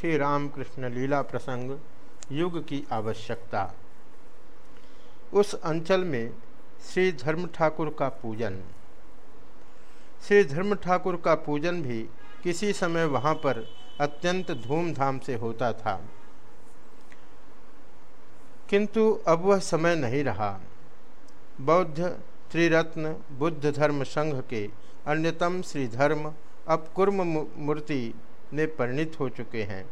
श्री रामकृष्ण लीला प्रसंग युग की आवश्यकता। उस अंचल में श्री धर्म ठाकुर का पूजन। श्री धर्म ठाकुर का पूजन भी किसी समय वहाँ पर अत्यंत धूमधाम से होता था। किंतु अब वह समय नहीं रहा। बौद्ध, त्रिरत्न, बुद्ध धर्म संघ के अन्यतम श्री धर्म अब कुर्म मूर्ति ने परिणित हो चुके हैं।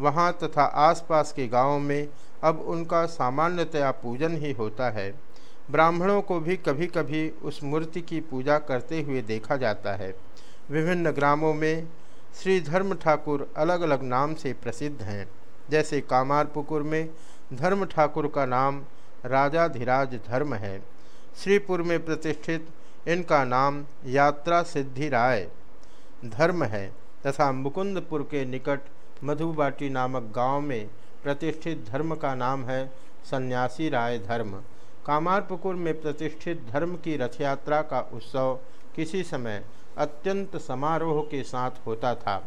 वहाँ तथा आसपास के गाँवों में अब उनका सामान्यतया पूजन ही होता है। ब्राह्मणों को भी कभी कभी उस मूर्ति की पूजा करते हुए देखा जाता है। विभिन्न ग्रामों में श्री धर्म ठाकुर अलग अलग नाम से प्रसिद्ध हैं। जैसे कामारपुकुर में धर्म ठाकुर का नाम राजाधिराज धर्म है। श्रीपुर में प्रतिष्ठित इनका नाम यात्रा सिद्धि राय धर्म है। तथा मुकुंदपुर के निकट मधुबाटी नामक गाँव में प्रतिष्ठित धर्म का नाम है सन्यासी राय धर्म। कामारपुकुर में प्रतिष्ठित धर्म की रथ यात्रा का उत्सव किसी समय अत्यंत समारोह के साथ होता था।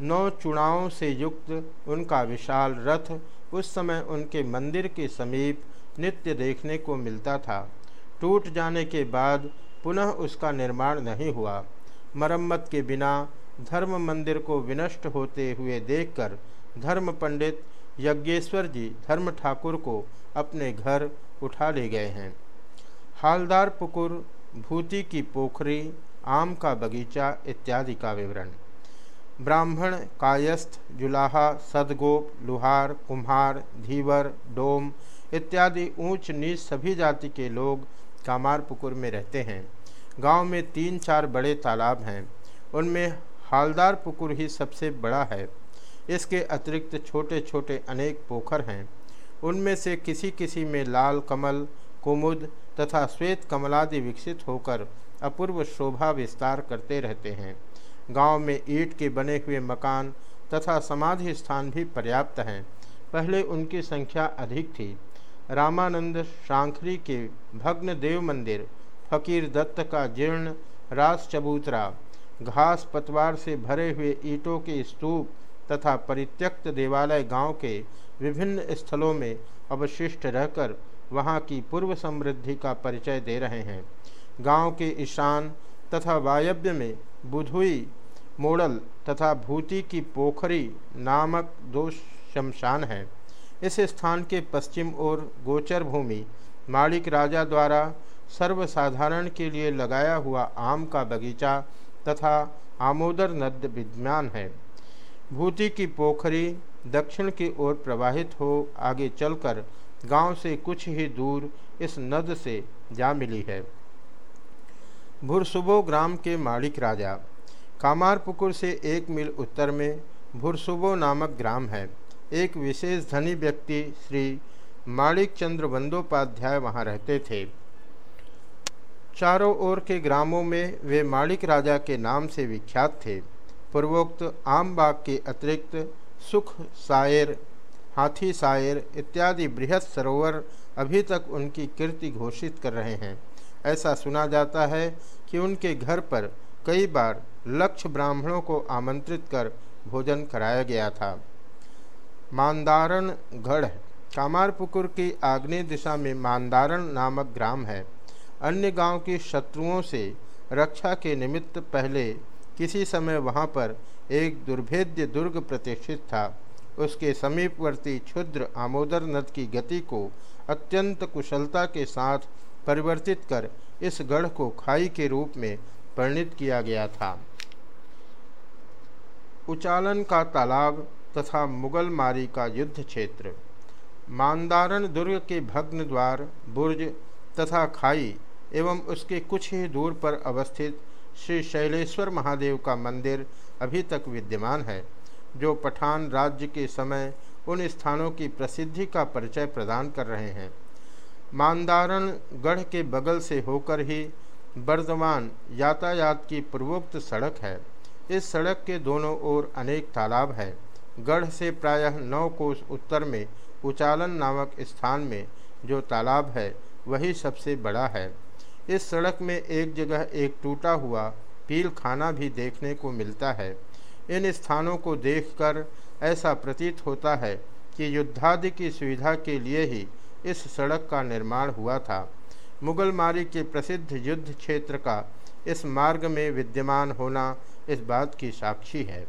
नौ चुनावों से युक्त उनका विशाल रथ उस समय उनके मंदिर के समीप नित्य देखने को मिलता था। टूट जाने के बाद पुनः उसका निर्माण नहीं हुआ। मरम्मत के बिना धर्म मंदिर को विनष्ट होते हुए देखकर धर्म पंडित यज्ञेश्वर जी धर्म ठाकुर को अपने घर उठा ले गए हैं। हालदार पुकुर, भूति की पोखरी, आम का बगीचा इत्यादि का विवरण। ब्राह्मण, कायस्थ, जुलाहा, सदगोप, लुहार, कुम्हार, धीवर, डोम इत्यादि ऊंच नीच सभी जाति के लोग कामार पुकुर में रहते हैं। गाँव में तीन चार बड़े तालाब हैं। उनमें हालदार पुकुर ही सबसे बड़ा है। इसके अतिरिक्त छोटे छोटे अनेक पोखर हैं। उनमें से किसी किसी में लाल कमल, कुमुद तथा श्वेत कमलादि विकसित होकर अपूर्व शोभा विस्तार करते रहते हैं। गाँव में ईंट के बने हुए मकान तथा समाधि स्थान भी पर्याप्त हैं। पहले उनकी संख्या अधिक थी। रामानंद शांखरी के भग्न देव मंदिर, फकीर दत्त का जीर्ण रास चबूतरा घास पतवार से भरे हुए ईंटों के स्तूप तथा परित्यक्त देवालय गाँव के विभिन्न स्थलों में अवशिष्ट रहकर वहाँ की पूर्व समृद्धि का परिचय दे रहे हैं। गाँव के ईशान तथा वायव्य में बुधुई, मोड़ल तथा भूति की पोखरी नामक दो शमशान हैं। इस स्थान के पश्चिम ओर गोचर भूमि मालिक राजा द्वारा सर्वसाधारण के लिए लगाया हुआ आम का बगीचा तथा आमोदर नद विद्यमान है। भूति की पोखरी दक्षिण की ओर प्रवाहित हो आगे चलकर गाँव से कुछ ही दूर इस नद से जा मिली है। भुरसुबो ग्राम के मालिक राजा, कामारपुकुर से एक मील उत्तर में भुरसुबो नामक ग्राम है। एक विशेष धनी व्यक्ति श्री माणिक चंद्र बंदोपाध्याय वहाँ रहते थे। चारों ओर के ग्रामों में वे माणिक राजा के नाम से विख्यात थे। पूर्वोक्त आम बाग के अतिरिक्त सुख सायर, हाथी सायर इत्यादि बृहद सरोवर अभी तक उनकी कीर्ति घोषित कर रहे हैं। ऐसा सुना जाता है कि उनके घर पर कई बार लक्ष्य ब्राह्मणों को आमंत्रित कर भोजन कराया गया था। मानदारण गढ़ कामारपुकुर की आग्नेय दिशा में मानदारण नामक ग्राम है। अन्य गाँव के शत्रुओं से रक्षा के निमित्त पहले किसी समय वहाँ पर एक दुर्भेद्य दुर्ग प्रतिष्ठित था। उसके समीपवर्ती क्षुद्र आमोदर नद की गति को अत्यंत कुशलता के साथ परिवर्तित कर इस गढ़ को खाई के रूप में परिणित किया गया था। उचालन का तालाब तथा मुगल मारी का युद्ध क्षेत्र, मानदारण दुर्ग के भग्न द्वार, बुर्ज तथा खाई एवं उसके कुछ ही दूर पर अवस्थित श्री शैलेश्वर महादेव का मंदिर अभी तक विद्यमान है, जो पठान राज्य के समय उन स्थानों की प्रसिद्धि का परिचय प्रदान कर रहे हैं। मानदारण गढ़ के बगल से होकर ही बर्दवान यातायात की पूर्वोक्त सड़क है। इस सड़क के दोनों ओर अनेक तालाब हैं। गढ़ से प्रायः नौ कोस उत्तर में उचालन नामक स्थान में जो तालाब है, वही सबसे बड़ा है। इस सड़क में एक जगह एक टूटा हुआ पील खाना भी देखने को मिलता है। इन स्थानों को देखकर ऐसा प्रतीत होता है कि युद्धादि की सुविधा के लिए ही इस सड़क का निर्माण हुआ था। मुगल मारी के प्रसिद्ध युद्ध क्षेत्र का इस मार्ग में विद्यमान होना इस बात की साक्षी है।